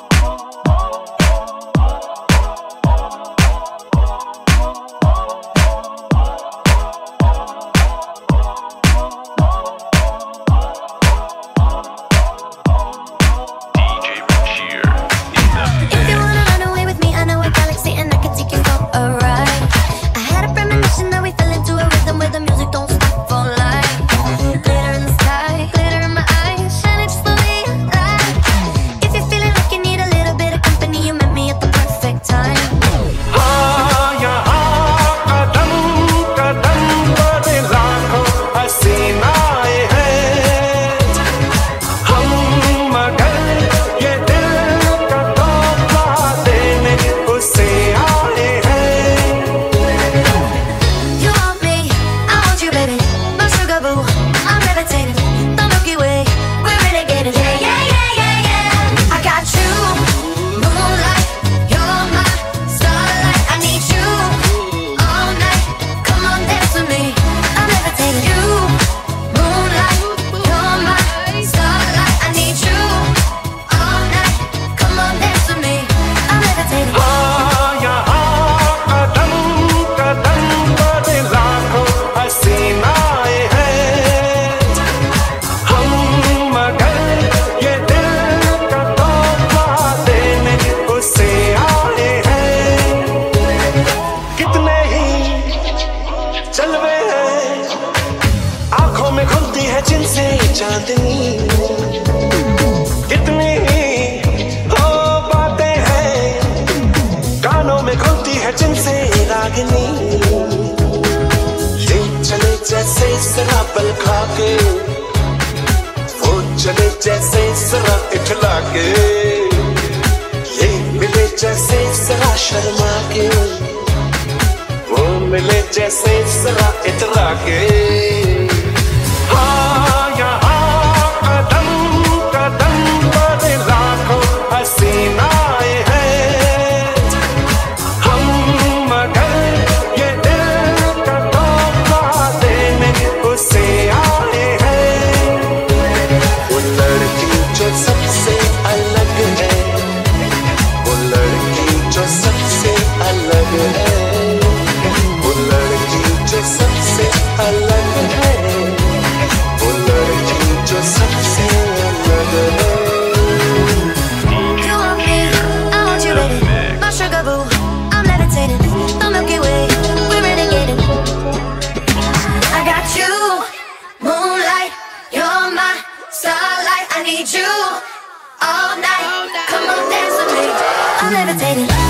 oh. चांदनी। कितनी हो बातें हैं, कानों में घुलती है जिनसे रागनी। ले चले जैसे सरा पल के वो चले जैसे सरा इठला के ये मिले जैसे सरा शर्मा के वो मिले जैसे सरा इतरा के I need you all night. Come on, dance with me. I'm levitating.